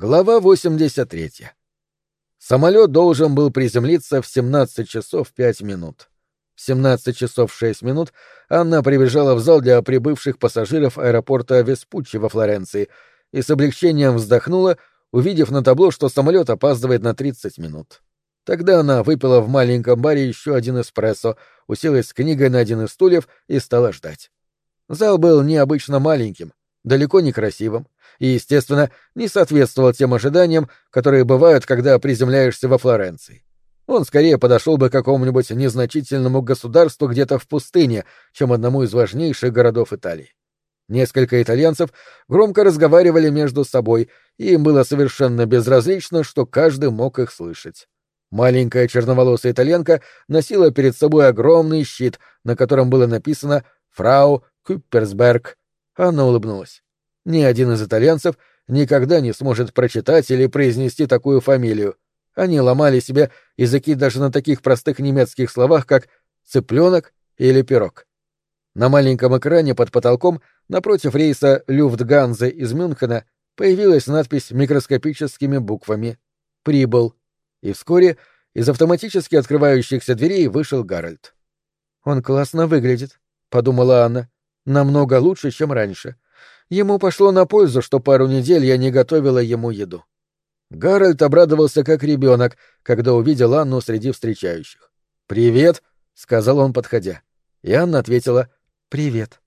Глава 83. Самолет должен был приземлиться в 17 часов 5 минут. В 17 часов 6 минут Анна прибежала в зал для прибывших пассажиров аэропорта Веспуччи во Флоренции и с облегчением вздохнула, увидев на табло, что самолет опаздывает на 30 минут. Тогда она выпила в маленьком баре еще один эспрессо, уселась с книгой на один из стульев и стала ждать. Зал был необычно маленьким, далеко не красивым, и, естественно, не соответствовал тем ожиданиям, которые бывают, когда приземляешься во Флоренции. Он скорее подошел бы к какому-нибудь незначительному государству где-то в пустыне, чем одному из важнейших городов Италии. Несколько итальянцев громко разговаривали между собой, и им было совершенно безразлично, что каждый мог их слышать. Маленькая черноволосая итальянка носила перед собой огромный щит, на котором было написано «Фрау Кюпперсберг». Она улыбнулась. Ни один из итальянцев никогда не сможет прочитать или произнести такую фамилию. Они ломали себе языки даже на таких простых немецких словах, как «цыпленок» или «пирог». На маленьком экране под потолком напротив рейса Люфтганзе из Мюнхена появилась надпись микроскопическими буквами «Прибыл», и вскоре из автоматически открывающихся дверей вышел Гарольд. «Он классно выглядит», — подумала Анна, — «намного лучше, чем раньше. Ему пошло на пользу, что пару недель я не готовила ему еду. Гарольд обрадовался как ребенок, когда увидел Анну среди встречающих. «Привет», — сказал он, подходя. И Анна ответила «Привет».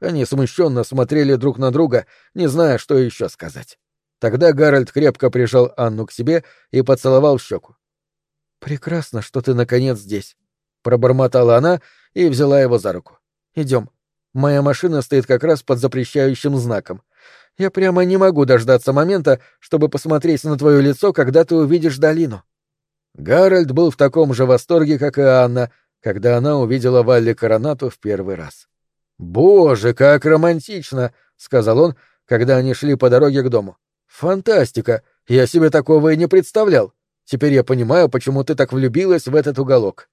Они смущенно смотрели друг на друга, не зная, что еще сказать. Тогда Гарольд крепко прижал Анну к себе и поцеловал в щеку. «Прекрасно, что ты наконец здесь», — пробормотала она и взяла его за руку. «Идем. Моя машина стоит как раз под запрещающим знаком. Я прямо не могу дождаться момента, чтобы посмотреть на твое лицо, когда ты увидишь долину. Гарольд был в таком же восторге, как и Анна, когда она увидела Валли Коронату в первый раз. «Боже, как романтично!» — сказал он, когда они шли по дороге к дому. «Фантастика! Я себе такого и не представлял. Теперь я понимаю, почему ты так влюбилась в этот уголок».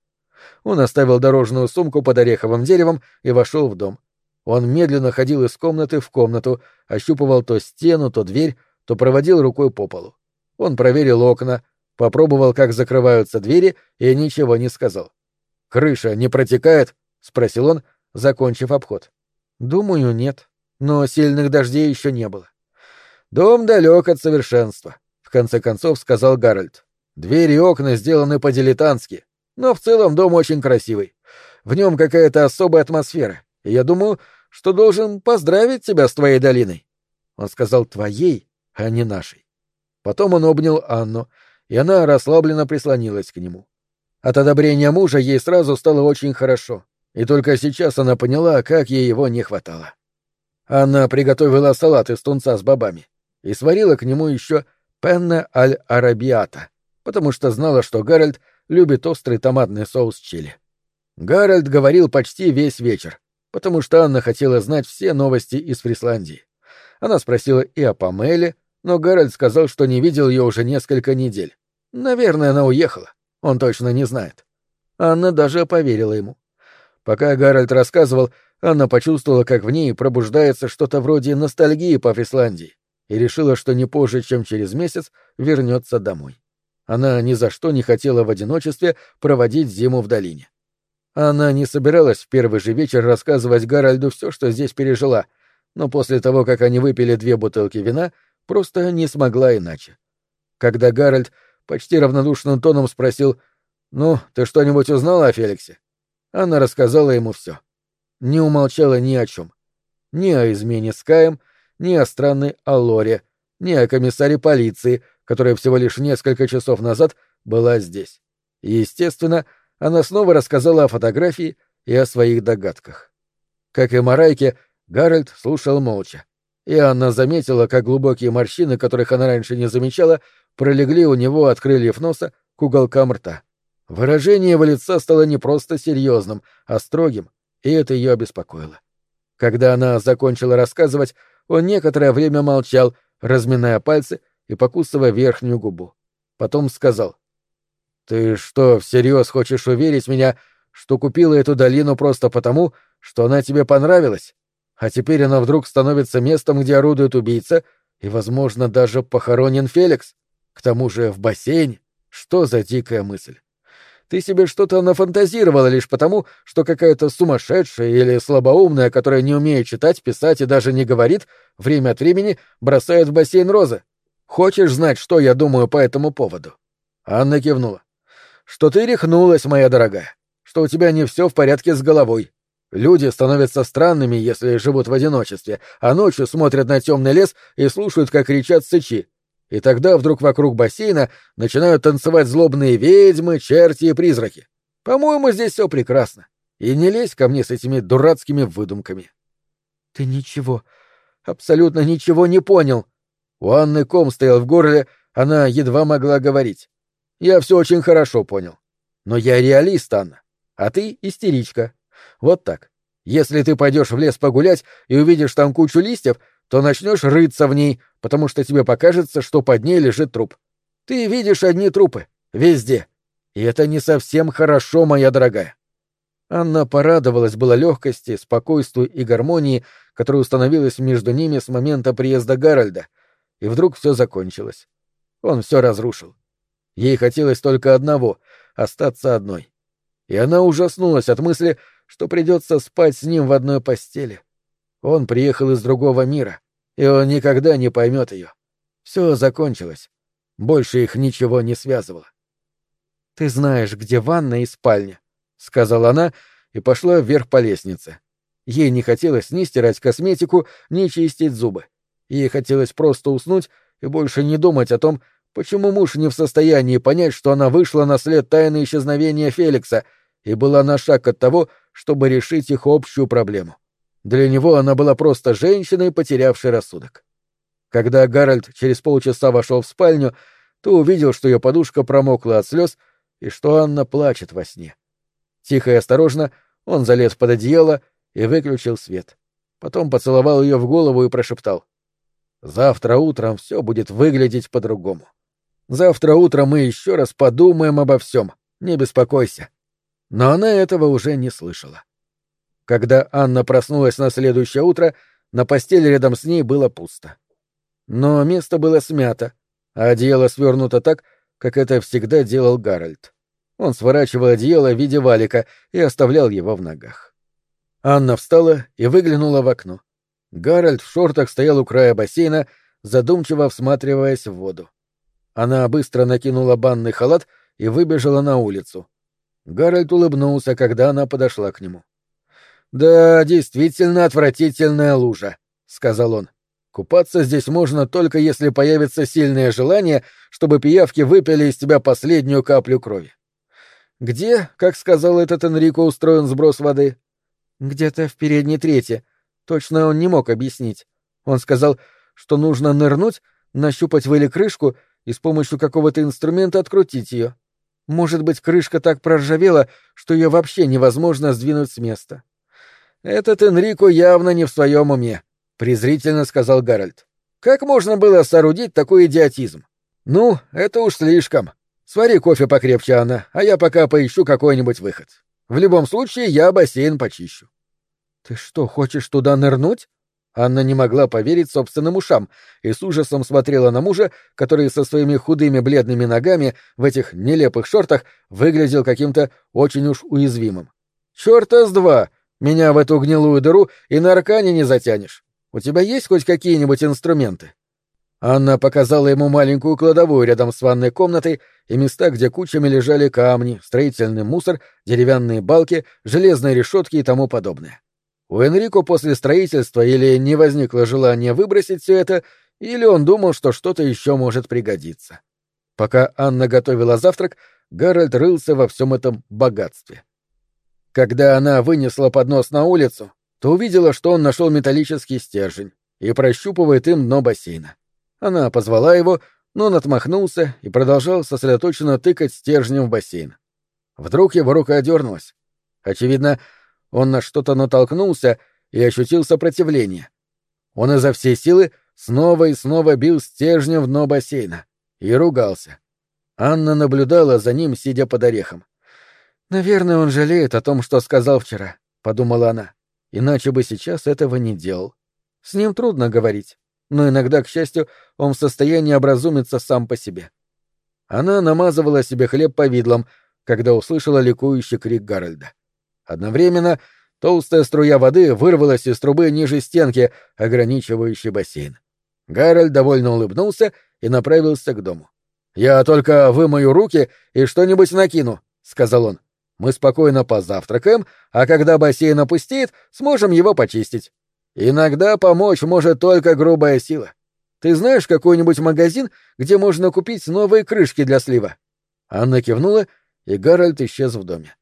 Он оставил дорожную сумку под ореховым деревом и вошел в дом. Он медленно ходил из комнаты в комнату, ощупывал то стену, то дверь, то проводил рукой по полу. Он проверил окна, попробовал, как закрываются двери, и ничего не сказал. «Крыша не протекает?» — спросил он, закончив обход. «Думаю, нет. Но сильных дождей еще не было». «Дом далек от совершенства», — в конце концов сказал Гарольд. «Двери и окна сделаны по-дилетантски, но в целом дом очень красивый. В нем какая-то особая атмосфера, и я думаю, что должен поздравить тебя с твоей долиной. Он сказал «твоей», а не «нашей». Потом он обнял Анну, и она расслабленно прислонилась к нему. От одобрения мужа ей сразу стало очень хорошо, и только сейчас она поняла, как ей его не хватало. Анна приготовила салат из тунца с бобами и сварила к нему еще penne all'arrabbiata, потому что знала, что Гарольд любит острый томатный соус чили. Гарольд говорил почти весь вечер, потому что Анна хотела знать все новости из Фрисландии. Она спросила и о Памеле, но Гарольд сказал, что не видел ее уже несколько недель. Наверное, она уехала. Он точно не знает. Анна даже поверила ему. Пока Гарольд рассказывал, Анна почувствовала, как в ней пробуждается что-то вроде ностальгии по Фрисландии и решила, что не позже, чем через месяц, вернется домой. Она ни за что не хотела в одиночестве проводить зиму в долине. Она не собиралась в первый же вечер рассказывать Гарольду все, что здесь пережила, но после того, как они выпили две бутылки вина, просто не смогла иначе. Когда Гарольд почти равнодушным тоном спросил «Ну, ты что-нибудь узнала о Феликсе?» Она рассказала ему все. Не умолчала ни о чем. Ни о измене с Каем, ни о странной Аллоре, ни о комиссаре полиции, которая всего лишь несколько часов назад была здесь. Естественно, она снова рассказала о фотографии и о своих догадках. Как и Марайке, Гарольд слушал молча. И Анна заметила, как глубокие морщины, которых она раньше не замечала, пролегли у него от крыльев носа к уголкам рта. Выражение его лица стало не просто серьезным, а строгим, и это ее обеспокоило. Когда она закончила рассказывать, он некоторое время молчал, разминая пальцы и покусывая верхнюю губу. Потом сказал. Ты что, всерьез хочешь уверить меня, что купила эту долину просто потому, что она тебе понравилась? А теперь она вдруг становится местом, где орудует убийца, И, возможно, даже похоронен Феликс. К тому же в бассейне. Что за дикая мысль? Ты себе что-то нафантазировала лишь потому, что какая-то сумасшедшая или слабоумная, которая не умеет читать, писать и даже не говорит, время от времени бросает в бассейн розы. Хочешь знать, что я думаю по этому поводу?» Анна кивнула. «Что ты рехнулась, моя дорогая. Что у тебя не все в порядке с головой. Люди становятся странными, если живут в одиночестве, а ночью смотрят на темный лес и слушают, как кричат сычи. И тогда вдруг вокруг бассейна начинают танцевать злобные ведьмы, черти и призраки. По-моему, здесь все прекрасно. И не лезь ко мне с этими дурацкими выдумками. — Ты ничего, абсолютно ничего не понял. У Анны ком стоял в горле, она едва могла говорить. Я все очень хорошо понял. Но я реалист, Анна. А ты истеричка. Вот так. Если ты пойдешь в лес погулять и увидишь там кучу листьев, то начнешь рыться в ней, потому что тебе покажется, что под ней лежит труп. Ты видишь одни трупы. Везде. И это не совсем хорошо, моя дорогая. Анна порадовалась была легкости, спокойствию и гармонии, которая установилась между ними с момента приезда Гарольда, и вдруг все закончилось. Он все разрушил. Ей хотелось только одного — остаться одной. И она ужаснулась от мысли, что придется спать с ним в одной постели. Он приехал из другого мира, и он никогда не поймет ее. Все закончилось. Больше их ничего не связывало. «Ты знаешь, где ванна и спальня», — сказала она и пошла вверх по лестнице. Ей не хотелось ни стирать косметику, ни чистить зубы. Ей хотелось просто уснуть и больше не думать о том, почему муж не в состоянии понять, что она вышла на след тайны исчезновения Феликса и была на шаг от того, чтобы решить их общую проблему. Для него она была просто женщиной, потерявшей рассудок. Когда Гарольд через полчаса вошел в спальню, то увидел, что ее подушка промокла от слез и что Анна плачет во сне. Тихо и осторожно он залез под одеяло и выключил свет. Потом поцеловал ее в голову и прошептал. «Завтра утром все будет выглядеть по-другому. Завтра утром мы еще раз подумаем обо всем. Не беспокойся». Но она этого уже не слышала. Когда Анна проснулась на следующее утро, на постели рядом с ней было пусто. Но место было смято, а одеяло свернуто так, как это всегда делал Гарольд. Он сворачивал одеяло в виде валика и оставлял его в ногах. Анна встала и выглянула в окно. Гарольд в шортах стоял у края бассейна, задумчиво всматриваясь в воду. Она быстро накинула банный халат и выбежала на улицу. Гарольд улыбнулся, когда она подошла к нему. «Да, действительно отвратительная лужа», — сказал он. «Купаться здесь можно только если появится сильное желание, чтобы пиявки выпили из тебя последнюю каплю крови». «Где, как сказал этот Энрико, устроен сброс воды?» «Где-то в передней трети. Точно он не мог объяснить. Он сказал, что нужно нырнуть, нащупать выли крышку и с помощью какого-то инструмента открутить ее. Может быть, крышка так проржавела, что ее вообще невозможно сдвинуть с места. «Этот Энрико явно не в своем уме», — презрительно сказал Гарольд. «Как можно было соорудить такой идиотизм? Ну, это уж слишком. Свари кофе покрепче, Анна, а я пока поищу какой-нибудь выход. В любом случае, я бассейн почищу». «Ты что, хочешь туда нырнуть?» Анна не могла поверить собственным ушам и с ужасом смотрела на мужа, который со своими худыми бледными ногами в этих нелепых шортах выглядел каким-то очень уж уязвимым. «Чёрта с два! Меня в эту гнилую дыру и на аркане не затянешь. У тебя есть хоть какие-нибудь инструменты?» Анна показала ему маленькую кладовую рядом с ванной комнатой и места, где кучами лежали камни, строительный мусор, деревянные балки, железные решетки и тому подобное. У Энрико после строительства или не возникло желания выбросить все это, или он думал, что что-то еще может пригодиться. Пока Анна готовила завтрак, Гарольд рылся во всем этом богатстве. Когда она вынесла поднос на улицу, то увидела, что он нашел металлический стержень и прощупывает им дно бассейна. Она позвала его, но он отмахнулся и продолжал сосредоточенно тыкать стержнем в бассейн. Вдруг его рука дернулась. Очевидно, он на что-то натолкнулся и ощутил сопротивление. Он изо всей силы снова и снова бил стержнем в дно бассейна и ругался. Анна наблюдала за ним, сидя под орехом. «Наверное, он жалеет о том, что сказал вчера», — подумала она. «Иначе бы сейчас этого не делал. С ним трудно говорить. но иногда, к счастью, он в состоянии образумиться сам по себе. Она намазывала себе хлеб повидлом, когда услышала ликующий крик Гарольда. Одновременно толстая струя воды вырвалась из трубы ниже стенки, ограничивающей бассейн. Гарольд довольно улыбнулся и направился к дому. «Я только вымою руки и что-нибудь накину», — сказал он. «Мы спокойно позавтракаем, а когда бассейн опустеет, сможем его почистить. Иногда помочь может только грубая сила. Ты знаешь какой-нибудь магазин, где можно купить новые крышки для слива?» Анна кивнула, и Гарольд исчез в доме.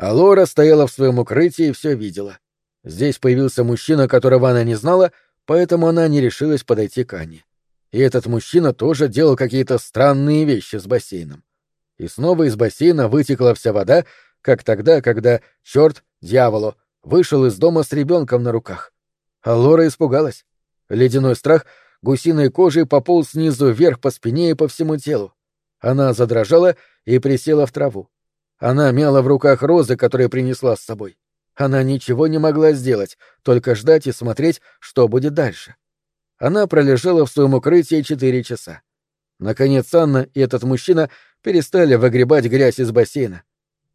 А Лора стояла в своем укрытии и все видела. Здесь появился мужчина, которого она не знала, поэтому она не решилась подойти к Анне. И этот мужчина тоже делал какие-то странные вещи с бассейном. И снова из бассейна вытекла вся вода, как тогда, когда черт, дьяволу, вышел из дома с ребенком на руках. А Лора испугалась. Ледяной страх гусиной кожей пополз снизу вверх по спине и по всему телу. Она задрожала и присела в траву. Она мяла в руках розы, которые принесла с собой. Она ничего не могла сделать, только ждать и смотреть, что будет дальше. Она пролежала в своем укрытии четыре часа. Наконец Анна и этот мужчина перестали выгребать грязь из бассейна.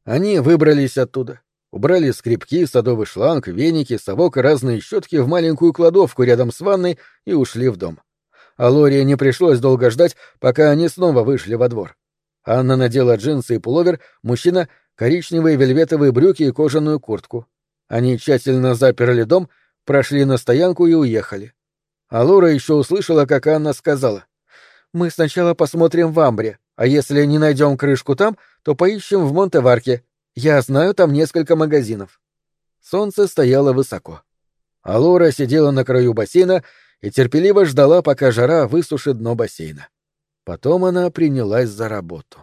Они выбрались оттуда, убрали скребки, садовый шланг, веники, совок и разные щетки в маленькую кладовку рядом с ванной и ушли в дом. А Лории не пришлось долго ждать, пока они снова вышли во двор. Анна надела джинсы и пуловер, мужчина — коричневые вельветовые брюки и кожаную куртку. Они тщательно заперли дом, прошли на стоянку и уехали. А Лора еще услышала, как Анна сказала. «Мы сначала посмотрим в Амбре, а если не найдем крышку там, то поищем в Монтеварке. Я знаю там несколько магазинов». Солнце стояло высоко. А Лора сидела на краю бассейна и терпеливо ждала, пока жара высушит дно бассейна. Потом она принялась за работу.